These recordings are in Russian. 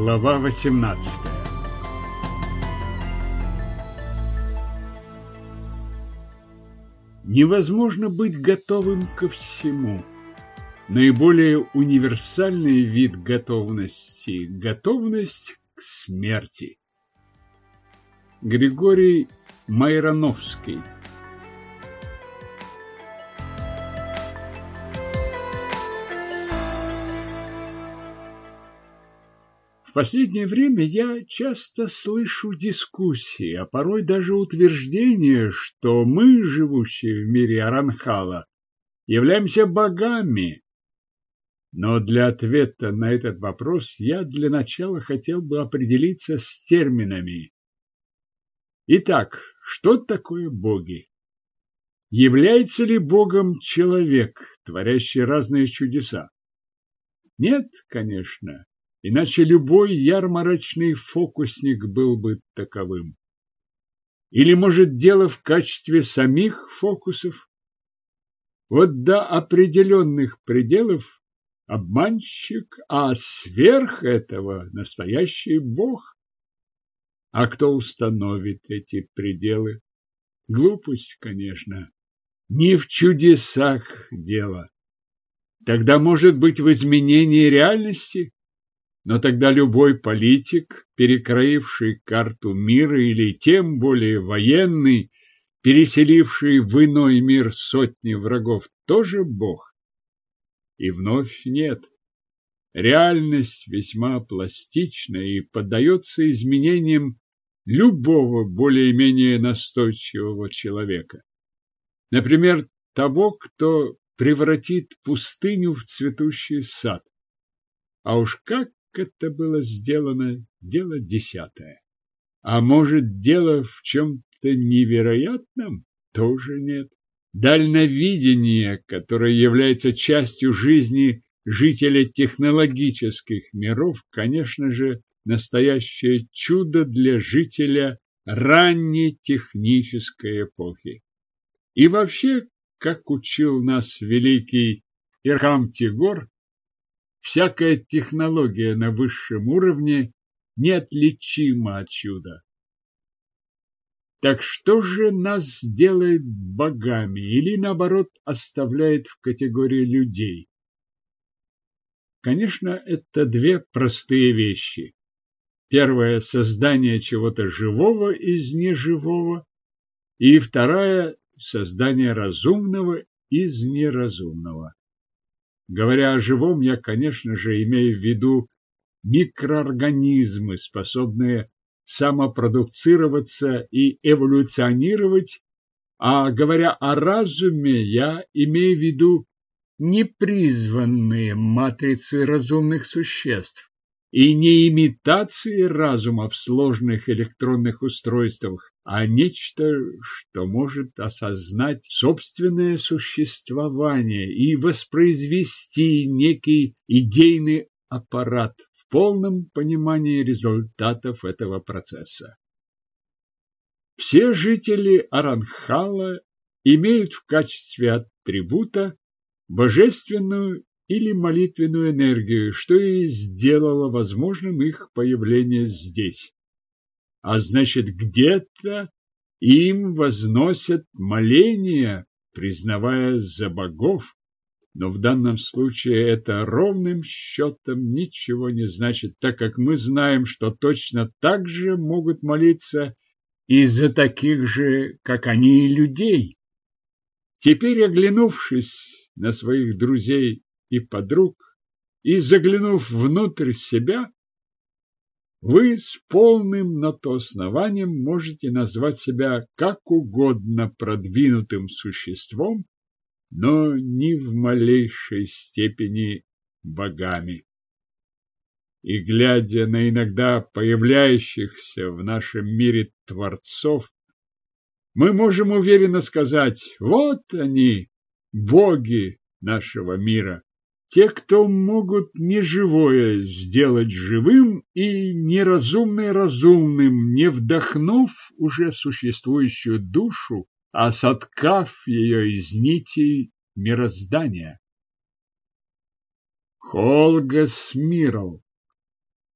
Глава 18 Невозможно быть готовым ко всему. Наиболее универсальный вид готовности – готовность к смерти. Григорий Майроновский последнее время я часто слышу дискуссии, а порой даже утверждение, что мы, живущие в мире Аранхала, являемся богами. Но для ответа на этот вопрос я для начала хотел бы определиться с терминами. Итак, что такое боги? Является ли богом человек, творящий разные чудеса? Нет, конечно. Иначе любой ярмарочный фокусник был бы таковым. Или, может, дело в качестве самих фокусов? Вот до определенных пределов обманщик, а сверх этого настоящий бог. А кто установит эти пределы? Глупость, конечно. Не в чудесах дело. Тогда, может быть, в изменении реальности? Но тогда любой политик, перекроивший карту мира или тем более военный, переселивший в иной мир сотни врагов, тоже бог. И вновь нет. Реальность весьма пластична и поддается изменениям любого более-менее настойчивого человека. Например, того, кто превратит пустыню в цветущий сад. А уж как это было сделано, дело десятое. А может, дело в чем-то невероятном? Тоже нет. Дальновидение, которое является частью жизни жителя технологических миров, конечно же, настоящее чудо для жителя ранней технической эпохи. И вообще, как учил нас великий Ирхам Тигор, Всякая технология на высшем уровне неотличима от чуда. Так что же нас делает богами или, наоборот, оставляет в категории людей? Конечно, это две простые вещи. Первое – создание чего-то живого из неживого, и вторая – создание разумного из неразумного. Говоря о живом, я, конечно же, имею в виду микроорганизмы, способные самопродуцироваться и эволюционировать, а говоря о разуме, я имею в виду непризванные матрицы разумных существ и не имитации разума в сложных электронных устройствах, а нечто, что может осознать собственное существование и воспроизвести некий идейный аппарат в полном понимании результатов этого процесса. Все жители Аранхала имеют в качестве атрибута божественную или молитвенную энергию, что и сделало возможным их появление здесь а значит, где-то им возносят моления, признавая за богов, но в данном случае это ровным счетом ничего не значит, так как мы знаем, что точно так же могут молиться и за таких же, как они, людей. Теперь, оглянувшись на своих друзей и подруг и заглянув внутрь себя, вы с полным на то основанием можете назвать себя как угодно продвинутым существом, но ни в малейшей степени богами. И глядя на иногда появляющихся в нашем мире творцов, мы можем уверенно сказать, вот они, боги нашего мира те, кто могут неживое сделать живым и неразумное разумным, не вдохнув уже существующую душу, а соткав ее из нитей мироздания. Холга Смирл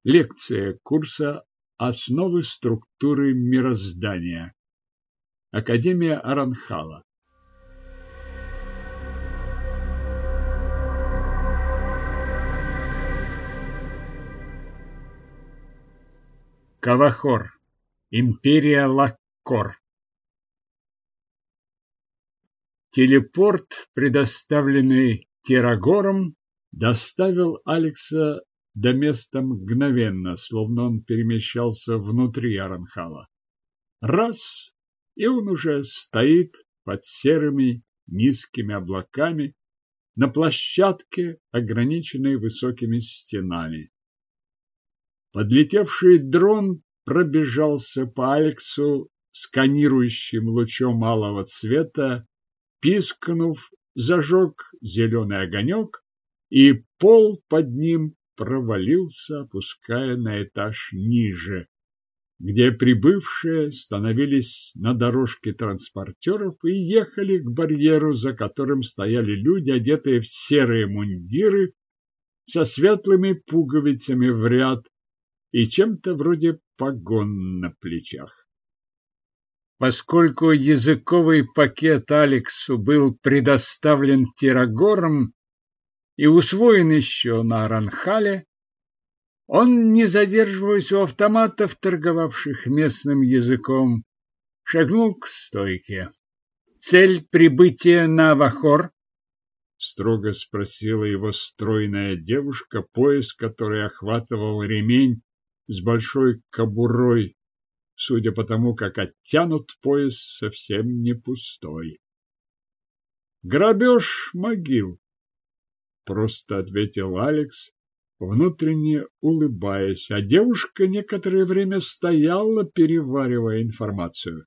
Лекция курса «Основы структуры мироздания». Академия Аранхала. Кавахор. Империя Лаккор. Телепорт, предоставленный Терагором, доставил Алекса до места мгновенно, словно он перемещался внутри Аранхала. Раз, и он уже стоит под серыми низкими облаками на площадке, ограниченной высокими стенами. Подлетевший дрон пробежался по Алексу сканирующим лучом малого цвета, пискнув, зажег зеленый огонек, и пол под ним провалился, опуская на этаж ниже, где прибывшие становились на дорожке транспортеров и ехали к барьеру, за которым стояли люди, одетые в серые мундиры со светлыми пуговицами в ряд и чем-то вроде погон на плечах. Поскольку языковый пакет Алексу был предоставлен Тирагором и усвоен еще на Аранхале, он, не задерживаясь у автоматов, торговавших местным языком, шагнул к стойке. «Цель прибытия на Авахор?» — строго спросила его стройная девушка, пояс который охватывал ремень с большой кобурой, судя по тому, как оттянут пояс совсем не пустой. «Грабеж могил», — просто ответил Алекс, внутренне улыбаясь, а девушка некоторое время стояла, переваривая информацию.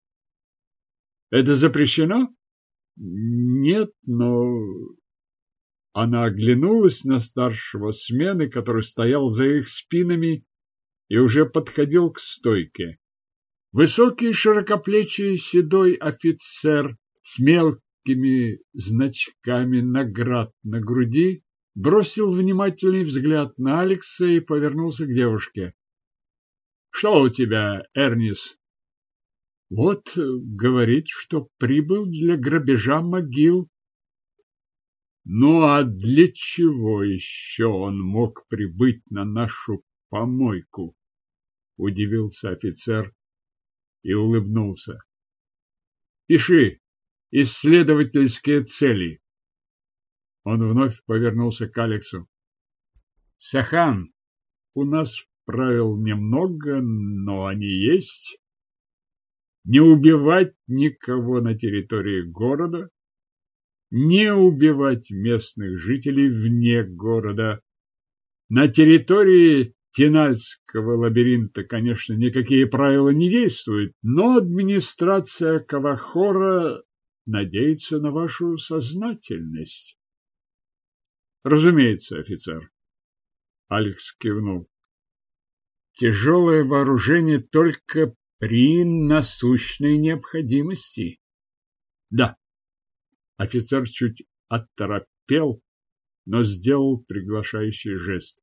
«Это запрещено?» «Нет, но...» Она оглянулась на старшего смены, который стоял за их спинами и уже подходил к стойке. Высокий, широкоплечий, седой офицер с мелкими значками наград на груди бросил внимательный взгляд на Алекса и повернулся к девушке. — Что у тебя, Эрнис? — Вот, говорит, что прибыл для грабежа могил. — Ну а для чего еще он мог прибыть на нашу помойку? — удивился офицер и улыбнулся. — Пиши исследовательские цели. Он вновь повернулся к Алексу. — Сахан, у нас правил немного, но они есть. Не убивать никого на территории города, не убивать местных жителей вне города. На территории Тинальского лабиринта, конечно, никакие правила не действуют, но администрация Кавахора надеется на вашу сознательность. Разумеется, офицер. Алекс кивнул. Тяжелое вооружение только при насущной необходимости. Да. Офицер чуть оторопел, но сделал приглашающий жест.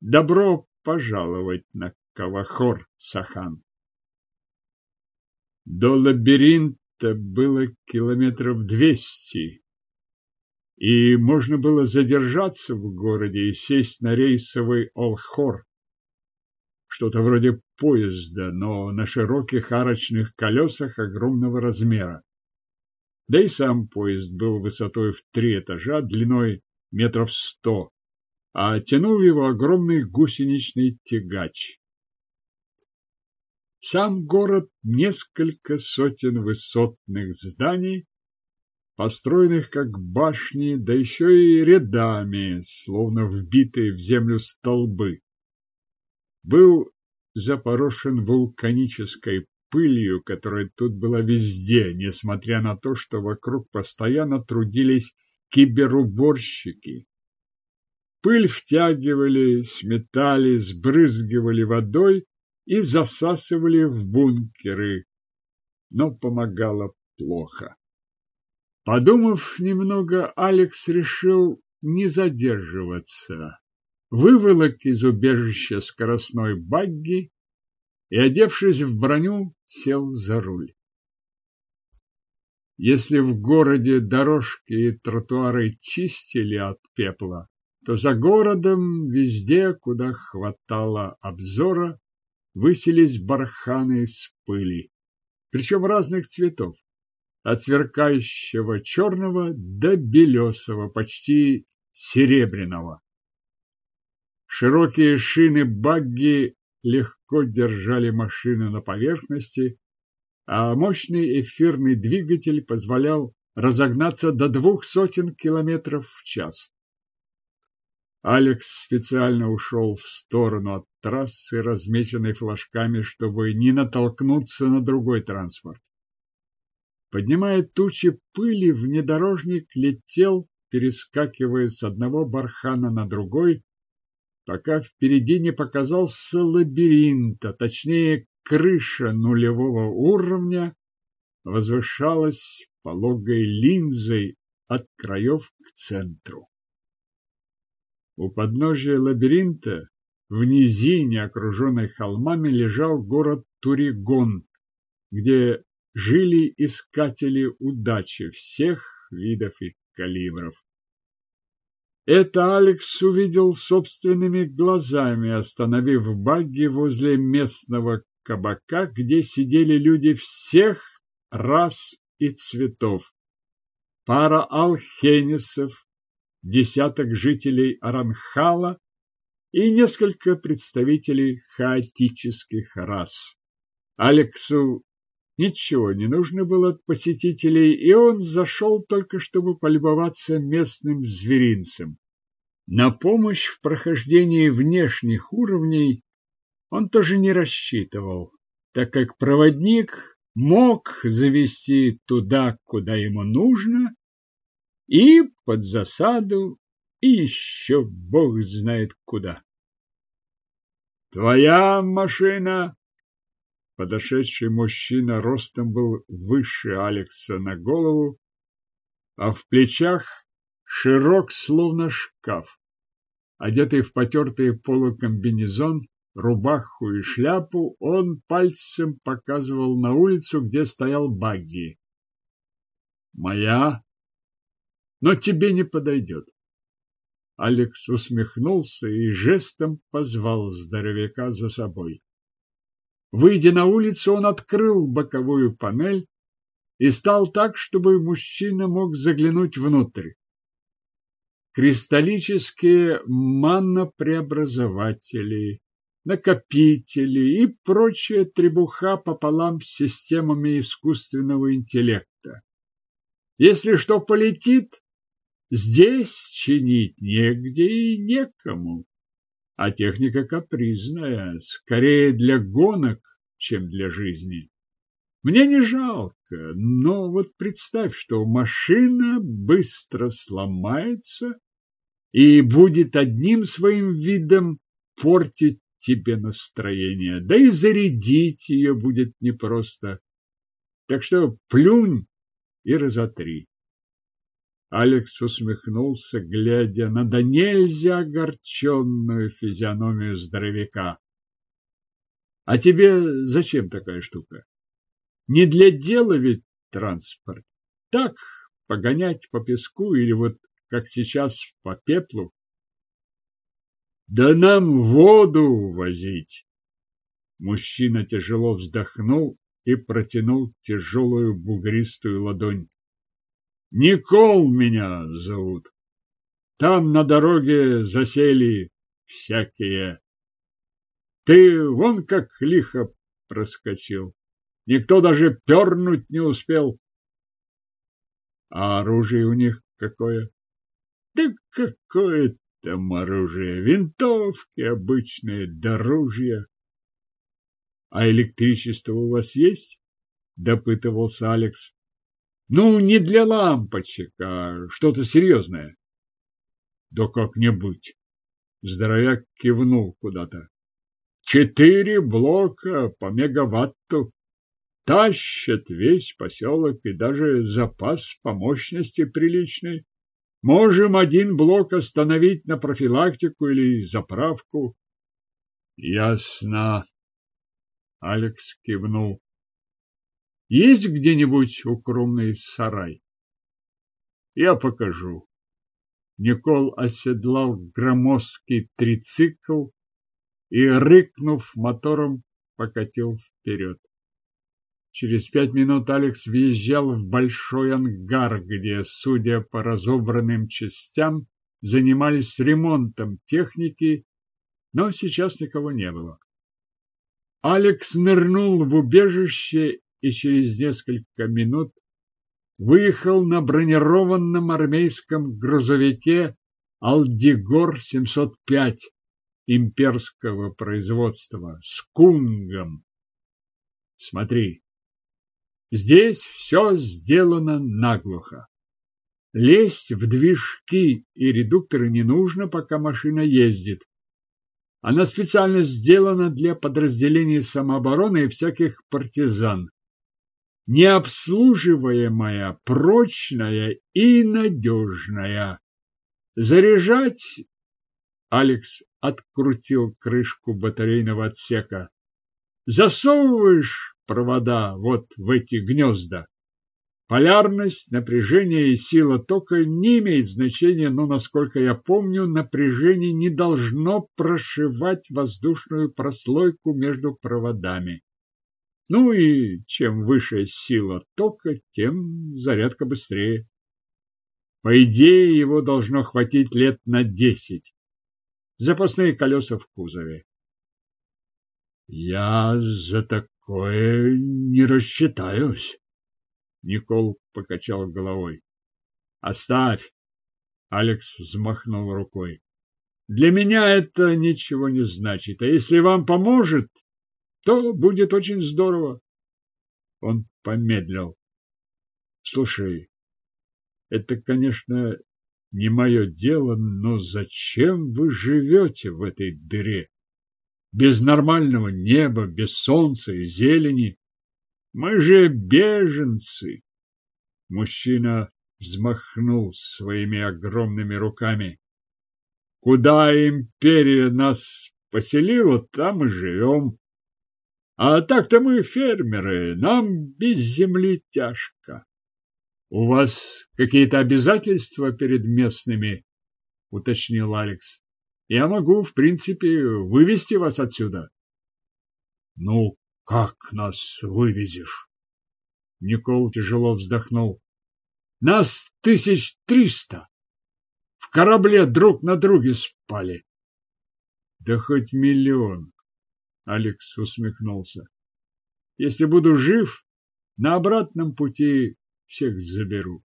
Добро пожаловать на Кавахор, Сахан. До лабиринта было километров двести, и можно было задержаться в городе и сесть на рейсовый Олхор, что-то вроде поезда, но на широких арочных колесах огромного размера. Да и сам поезд был высотой в три этажа, длиной метров сто, а тянул его огромный гусеничный тягач. Сам город несколько сотен высотных зданий, построенных как башни, да еще и рядами, словно вбитые в землю столбы. Был запорошен вулканической пылью, которая тут была везде, несмотря на то, что вокруг постоянно трудились киберуборщики, Пыль втягивали, сметали, сбрызгивали водой и засасывали в бункеры, но помогало плохо. Подумав немного, Алекс решил не задерживаться. выволок из убежища скоростной багги и, одевшись в броню, сел за руль. Если в городе дорожки и тротуары чистили от пепла, то за городом везде, куда хватало обзора, высились барханы из пыли, причем разных цветов, от сверкающего черного до белесого, почти серебряного. Широкие шины багги легко держали машину на поверхности, а мощный эфирный двигатель позволял разогнаться до двух сотен километров в час. Алекс специально ушел в сторону от трассы, размеченной флажками, чтобы не натолкнуться на другой транспорт. Поднимая тучи пыли, внедорожник летел, перескакивая с одного бархана на другой, пока впереди не показался лабиринт, а точнее крыша нулевого уровня возвышалась пологой линзой от краев к центру. У подножия лабиринта в низине, окруженной холмами, лежал город Туригон, где жили искатели удачи всех видов и калибров. Это Алекс увидел собственными глазами, остановив багги возле местного кабака, где сидели люди всех рас и цветов. Пара алхенисов, десяток жителей Аранхала и несколько представителей хаотических рас. Алексу ничего не нужно было от посетителей, и он зашел только, чтобы полюбоваться местным зверинцем. На помощь в прохождении внешних уровней он тоже не рассчитывал, так как проводник мог завести туда, куда ему нужно, и под засаду, и еще бог знает куда. «Твоя машина!» Подошедший мужчина ростом был выше Алекса на голову, а в плечах широк, словно шкаф. Одетый в потертый полукомбинезон, рубаху и шляпу, он пальцем показывал на улицу, где стоял багги. «Моя, но тебе не подойдет». Алекс усмехнулся и жестом позвал здоровяка за собой. Выйдя на улицу, он открыл боковую панель и стал так, чтобы мужчина мог заглянуть внутрь. Кристаллические маннопреобразователи, накопители и прочая требуха пополам с системами искусственного интеллекта. Если что полетит, здесь чинить негде и некому. А техника капризная, скорее для гонок, чем для жизни. Мне не жалко, но вот представь, что машина быстро сломается и будет одним своим видом портить тебе настроение, да и зарядить ее будет непросто. Так что плюнь и разотри. Алекс усмехнулся, глядя на да нельзя огорченную физиономию здоровяка. А тебе зачем такая штука? Не для дела ведь транспорт. Так, погонять по песку или вот как сейчас по пеплу. Да нам воду возить. Мужчина тяжело вздохнул и протянул тяжелую бугристую ладонь. Никол меня зовут. Там на дороге засели всякие. Ты вон как лихо проскочил. Никто даже пернуть не успел. А оружие у них какое? Да какое там оружие? Винтовки обычные, доружья. А электричество у вас есть? Допытывался Алекс. Ну, не для лампочек, а что-то серьезное. Да как-нибудь. Здоровяк кивнул куда-то. Четыре блока по мегаватту. Тащат весь поселок и даже запас по мощности приличный. Можем один блок остановить на профилактику или заправку. Ясно. Алекс кивнул. Есть где-нибудь укромный сарай? Я покажу. Никол оседлал громоздкий трицикл и, рыкнув мотором, покатил вперед. Через пять минут Алекс въезжал в большой ангар, где, судя по разобранным частям, занимались ремонтом техники, но сейчас никого не было. Алекс нырнул в убежище и через несколько минут выехал на бронированном армейском грузовике «Алдигор-705» имперского производства с кунгом. Смотри, здесь все сделано наглухо. Лезть в движки и редукторы не нужно, пока машина ездит. Она специально сделана для подразделений самообороны и всяких партизан необслуживаемая, прочная и надежная. Заряжать... Алекс открутил крышку батарейного отсека. Засовываешь провода вот в эти гнезда. Полярность, напряжение и сила тока не имеют значения, но, насколько я помню, напряжение не должно прошивать воздушную прослойку между проводами. Ну и чем выше сила тока, тем зарядка быстрее. По идее, его должно хватить лет на десять. Запасные колеса в кузове. Я за такое не рассчитаюсь. Никол покачал головой. Оставь. Алекс взмахнул рукой. Для меня это ничего не значит, а если вам поможет, то будет очень здорово. Он помедлил. Слушай, это, конечно, не мое дело, но зачем вы живете в этой дыре? Без нормального неба, без солнца и зелени. Мы же беженцы. Мужчина взмахнул своими огромными руками. Куда империя нас поселила, там и живем. А так-то мы фермеры, нам без земли тяжко. У вас какие-то обязательства перед местными? уточнил Алекс. Я могу, в принципе, вывести вас отсюда. Ну, как нас вывезешь? Никол тяжело вздохнул. Нас тысяч триста. В корабле друг на друге спали. Да хоть миллион. Алекс усмехнулся. Если буду жив, на обратном пути всех заберу.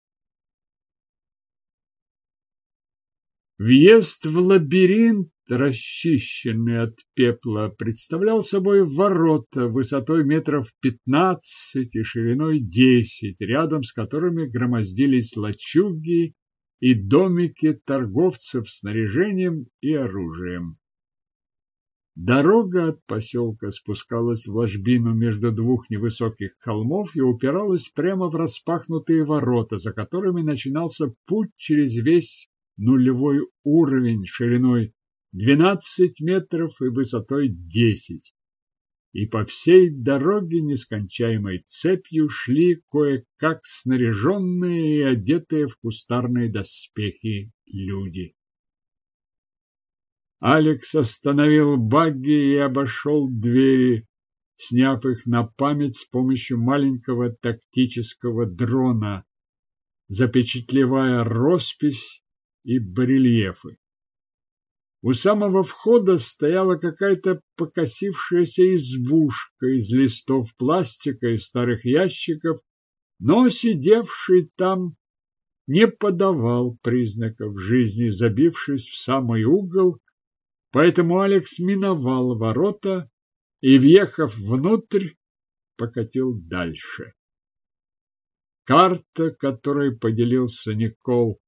Въезд в лабиринт, расчищенный от пепла, представлял собой ворота высотой метров пятнадцать и шириной десять, рядом с которыми громоздились лачуги и домики торговцев снаряжением и оружием. Дорога от поселка спускалась в ложбину между двух невысоких холмов и упиралась прямо в распахнутые ворота, за которыми начинался путь через весь нулевой уровень шириной 12 метров и высотой 10. И по всей дороге нескончаемой цепью шли кое-как снаряженные и одетые в кустарные доспехи люди. Алекс остановил багги и обошел двери, сняв их на память с помощью маленького тактического дрона, запечатлевая роспись и барельефы. У самого входа стояла какая-то покосившаяся избушка из листов пластика и старых ящиков, но сидевший там не подавал признаков жизни, забившись в самый угол Поэтому Алекс миновал ворота и, въехав внутрь, покатил дальше. Карта, которой поделился Никол,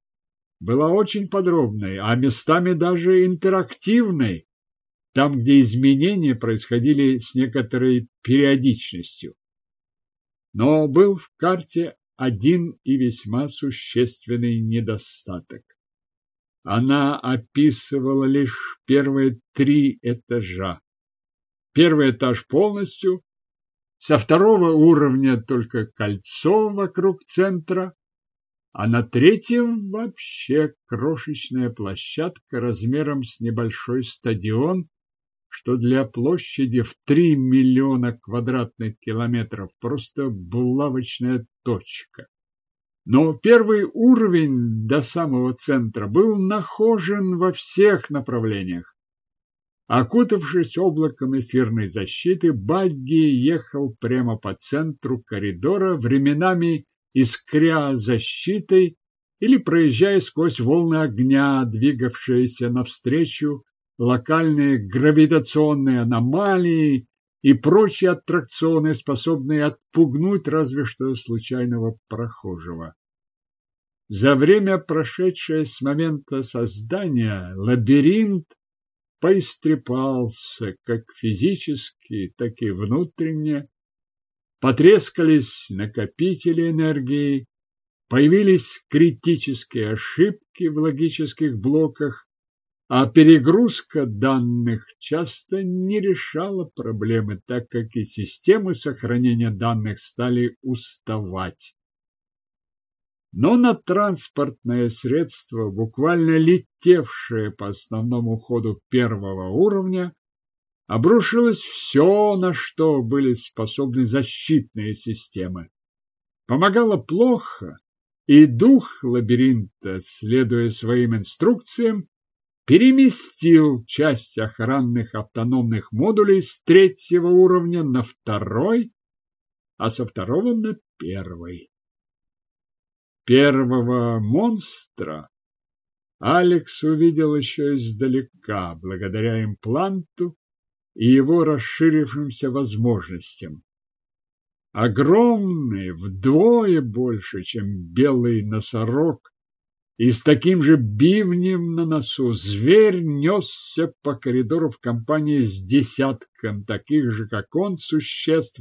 была очень подробной, а местами даже интерактивной, там, где изменения происходили с некоторой периодичностью. Но был в карте один и весьма существенный недостаток. Она описывала лишь первые три этажа. Первый этаж полностью, со второго уровня только кольцо вокруг центра, а на третьем вообще крошечная площадка размером с небольшой стадион, что для площади в 3 миллиона квадратных километров просто булавочная точка. Но первый уровень до самого центра был нахожен во всех направлениях. Окутавшись облаком эфирной защиты, Багги ехал прямо по центру коридора, временами искря защитой или проезжая сквозь волны огня, двигавшиеся навстречу локальные гравитационные аномалии и прочие аттракционы, способные отпугнуть разве что случайного прохожего. За время, прошедшее с момента создания, лабиринт поистрепался как физически, так и внутренне. Потрескались накопители энергии, появились критические ошибки в логических блоках, а перегрузка данных часто не решала проблемы, так как и системы сохранения данных стали уставать. Но на транспортное средство, буквально летевшее по основному ходу первого уровня, обрушилось все, на что были способны защитные системы. Помогало плохо, и дух лабиринта, следуя своим инструкциям, переместил часть охранных автономных модулей с третьего уровня на второй, а со второго на первый. Первого монстра Алекс увидел еще издалека, благодаря импланту и его расширившимся возможностям. Огромный, вдвое больше, чем белый носорог, и с таким же бивнем на носу зверь несся по коридору в компании с десятком таких же, как он, существ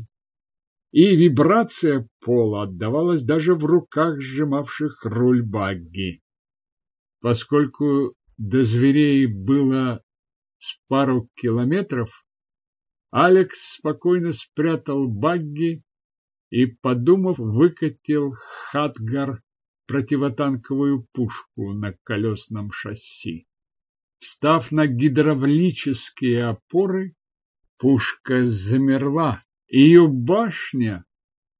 и вибрация пола отдавалась даже в руках сжимавших руль багги. Поскольку до зверей было с пару километров, Алекс спокойно спрятал багги и, подумав, выкатил Хатгар противотанковую пушку на колесном шасси. Встав на гидравлические опоры, пушка замерла ее башня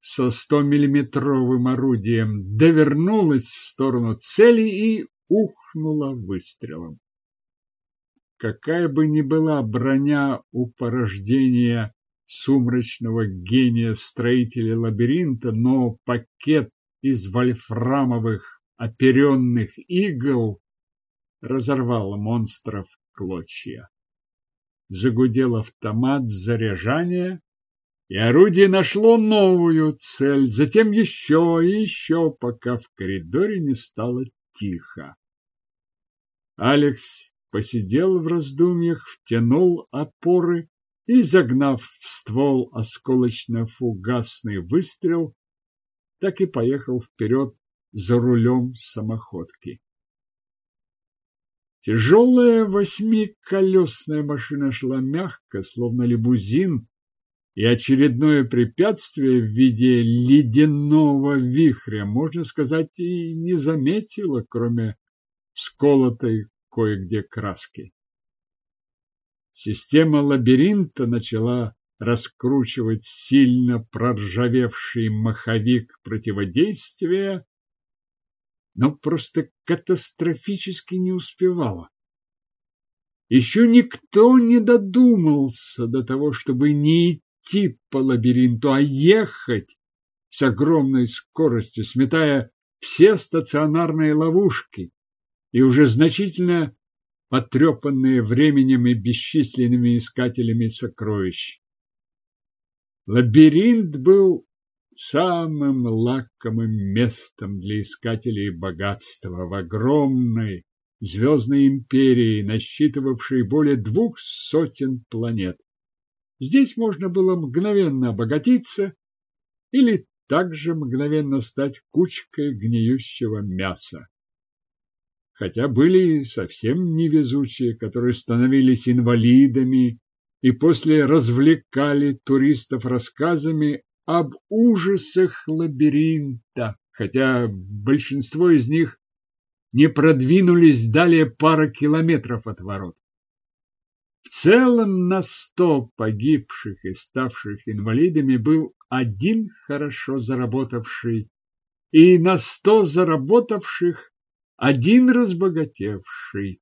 со 100-миллиметровым орудием довернулась в сторону цели и ухнула выстрелом. Какая бы ни была броня у порождения сумрачного гения строителя лабиринта, но пакет из вольфрамовых оперенных игл разорвал монстров клочья. Загудел автомат заряжания, и орудие нашло новую цель, затем еще и еще, пока в коридоре не стало тихо. Алекс посидел в раздумьях, втянул опоры и, загнав в ствол осколочно-фугасный выстрел, так и поехал вперед за рулем самоходки. Тяжелая восьмиколесная машина шла мягко, словно лимузин, и очередное препятствие в виде ледяного вихря, можно сказать, и не заметила, кроме сколотой кое-где краски. Система лабиринта начала раскручивать сильно проржавевший маховик противодействия, но просто катастрофически не успевала. Еще никто не додумался до того, чтобы не идти по лабиринту, а ехать с огромной скоростью, сметая все стационарные ловушки и уже значительно потрепанные временем и бесчисленными искателями сокровищ. Лабиринт был самым лакомым местом для искателей богатства в огромной звездной империи, насчитывавшей более двух сотен планет. Здесь можно было мгновенно обогатиться или также мгновенно стать кучкой гниющего мяса. хотя были совсем невезучие, которые становились инвалидами и после развлекали туристов рассказами об ужасах лабиринта, хотя большинство из них не продвинулись далее пары километров от ворот. В целом на сто погибших и ставших инвалидами был один хорошо заработавший, и на сто заработавших один разбогатевший.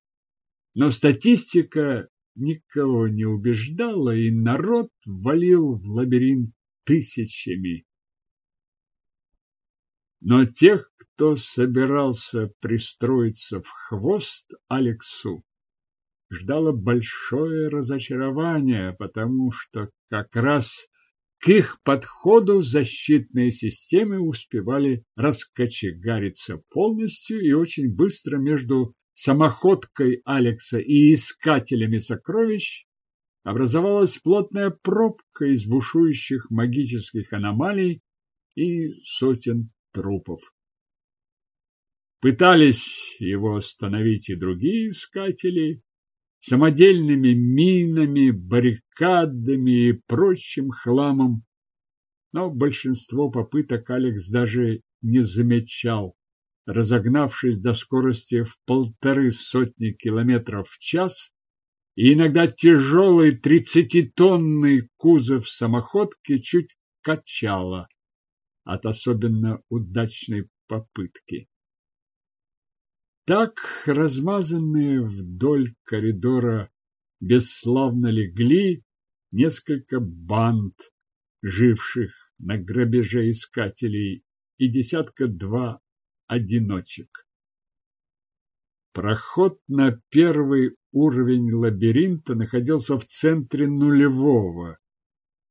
Но статистика никого не убеждала, и народ валил в лабиринт тысячами. Но тех, кто собирался пристроиться в хвост Алексу, ждало большое разочарование, потому что как раз к их подходу защитные системы успевали раскочегариться полностью и очень быстро между самоходкой Алекса и искателями сокровищ образовалась плотная пробка из бушующих магических аномалий и сотен трупов. Пытались его остановить и другие искатели, самодельными минами, баррикадами и прочим хламом, но большинство попыток Алекс даже не замечал, разогнавшись до скорости в полторы сотни километров в час, и иногда тяжелый тридцатитонный кузов самоходки чуть качало от особенно удачной попытки. Так размазанные вдоль коридора бесславно легли несколько банд, живших на грабеже искателей, и десятка-два одиночек. Проход на первый уровень лабиринта находился в центре нулевого,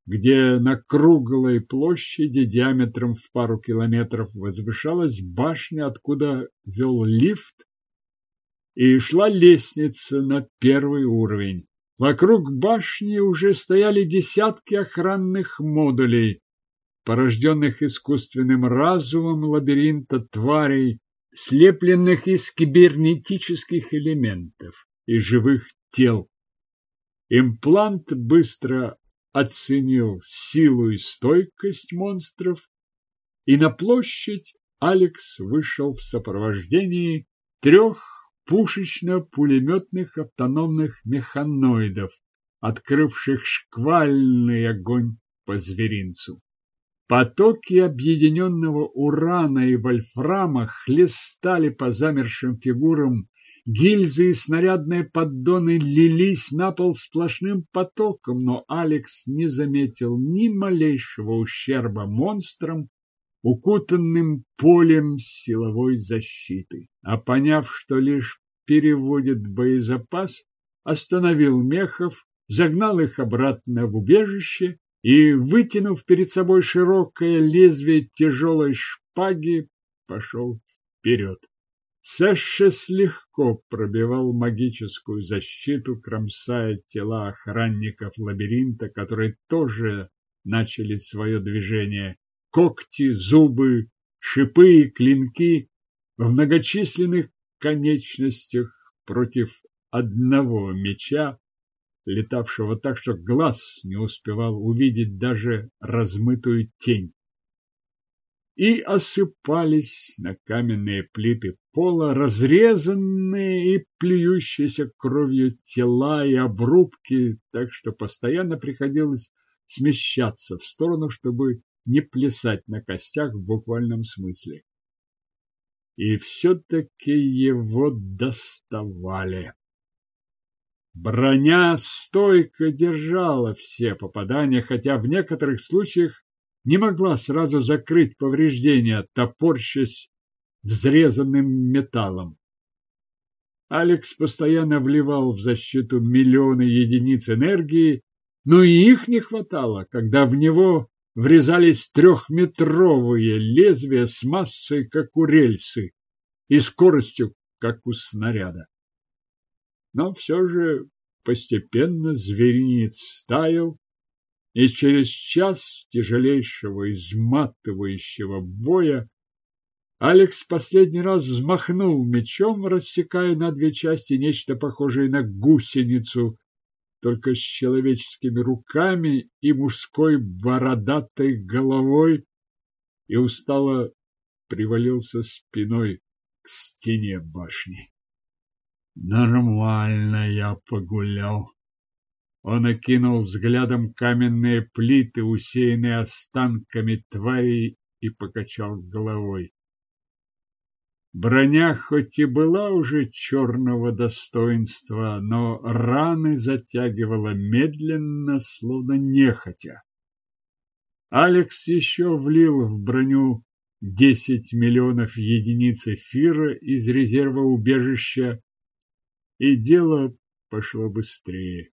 где на круглой площади диаметром в пару километров возвышалась башня, откуда вел лифт и шла лестница на первый уровень. Вокруг башни уже стояли десятки охранных модулей, порожденных искусственным разумом лабиринта тварей, слепленных из кибернетических элементов и живых тел. Имплант быстро оценил силу и стойкость монстров, и на площадь Алекс вышел в сопровождении трех пушечно-пулеметных автономных механоидов, открывших шквальный огонь по зверинцу. Потоки объединенного урана и вольфрама хлестали по замершим фигурам, гильзы и снарядные поддоны лились на пол сплошным потоком, но Алекс не заметил ни малейшего ущерба монстрам, укутанным полем силовой защиты. А поняв, что лишь переводит боезапас, остановил мехов, загнал их обратно в убежище и, вытянув перед собой широкое лезвие тяжелой шпаги, пошел вперед. Сэшес легко пробивал магическую защиту, кромсая тела охранников лабиринта, которые тоже начали свое движение когти, зубы, шипы и клинки в многочисленных конечностях против одного меча, летавшего так, что глаз не успевал увидеть даже размытую тень. И осыпались на каменные плиты пола разрезанные и плюющиеся кровью тела и обрубки, так что постоянно приходилось смещаться в сторону, чтобы не плясать на костях в буквальном смысле. И все-таки его доставали. Броня стойко держала все попадания, хотя в некоторых случаях не могла сразу закрыть повреждения, топорщась взрезанным металлом. Алекс постоянно вливал в защиту миллионы единиц энергии, но и их не хватало, когда в него врезались трехметровые лезвия с массой, как у рельсы, и скоростью, как у снаряда. Но все же постепенно зверинец таял, и через час тяжелейшего изматывающего боя Алекс последний раз взмахнул мечом, рассекая на две части нечто похожее на гусеницу, только с человеческими руками и мужской бородатой головой, и устало привалился спиной к стене башни. Нормально я погулял. Он окинул взглядом каменные плиты, усеянные останками тварей, и покачал головой. Броня хоть и была уже черного достоинства, но раны затягивала медленно, словно нехотя. Алекс еще влил в броню десять миллионов единиц эфира из резерва убежища, и дело пошло быстрее.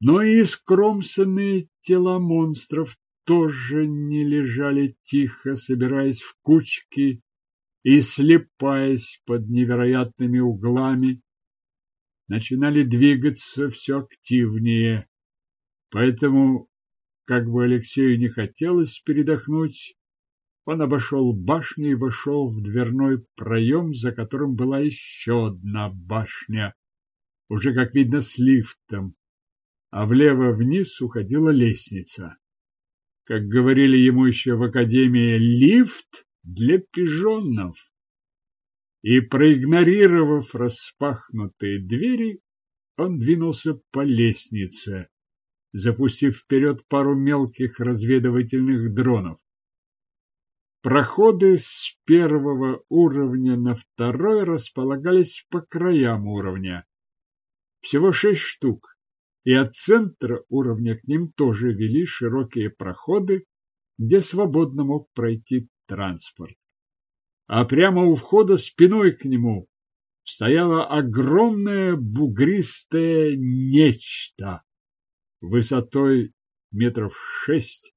Но и скромсанные тела монстров тоже не лежали тихо, собираясь в кучки и, слепаясь под невероятными углами, начинали двигаться все активнее. Поэтому, как бы Алексею не хотелось передохнуть, он обошел башню и вошел в дверной проем, за которым была еще одна башня, уже, как видно, с лифтом, а влево вниз уходила лестница. Как говорили ему еще в академии, лифт для пижонов. И, проигнорировав распахнутые двери, он двинулся по лестнице, запустив вперед пару мелких разведывательных дронов. Проходы с первого уровня на второй располагались по краям уровня. Всего шесть штук, и от центра уровня к ним тоже вели широкие проходы, где свободно мог пройти транспорт. А прямо у входа спиной к нему стояло огромное бугристое нечто высотой метров шесть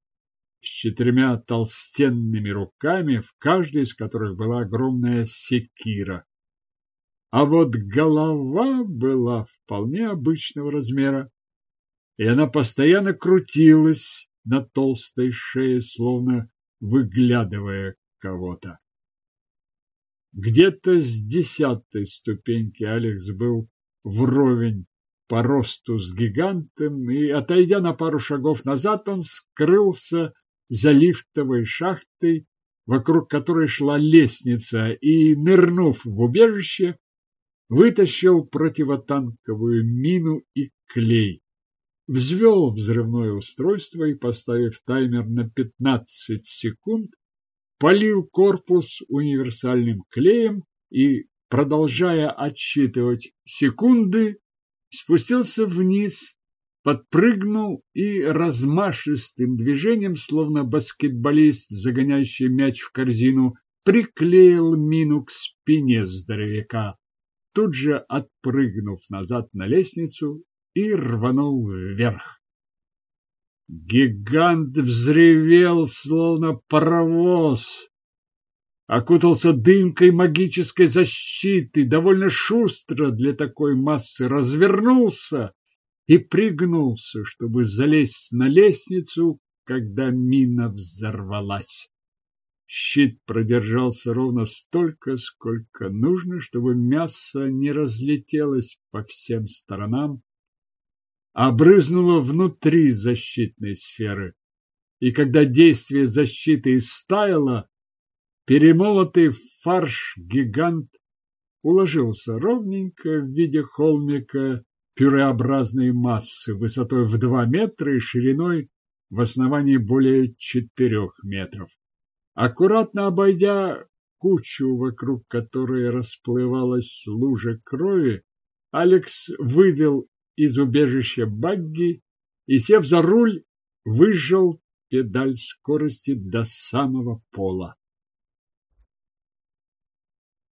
с четырьмя толстенными руками, в каждой из которых была огромная секира. А вот голова была вполне обычного размера, и она постоянно крутилась на толстой шее, словно выглядывая кого-то. Где-то с десятой ступеньки Алекс был вровень по росту с гигантом, и, отойдя на пару шагов назад, он скрылся за лифтовой шахтой, вокруг которой шла лестница, и, нырнув в убежище, вытащил противотанковую мину и клей. Взвел взрывное устройство и, поставив таймер на 15 секунд, полил корпус универсальным клеем и, продолжая отсчитывать секунды, спустился вниз, подпрыгнул и размашистым движением, словно баскетболист, загоняющий мяч в корзину, приклеил мину к спине здоровяка, тут же отпрыгнув назад на лестницу и рванул вверх. Гигант взревел, словно паровоз, окутался дымкой магической защиты, довольно шустро для такой массы развернулся и пригнулся, чтобы залезть на лестницу, когда мина взорвалась. Щит продержался ровно столько, сколько нужно, чтобы мясо не разлетелось по всем сторонам, обрызнуло внутри защитной сферы. И когда действие защиты истаяло, перемолотый фарш гигант уложился ровненько в виде холмика пюреобразной массы высотой в два метра и шириной в основании более четырех метров. Аккуратно обойдя кучу, вокруг которой расплывалась лужа крови, Алекс вывел из убежища багги и, сев за руль, выжал педаль скорости до самого пола.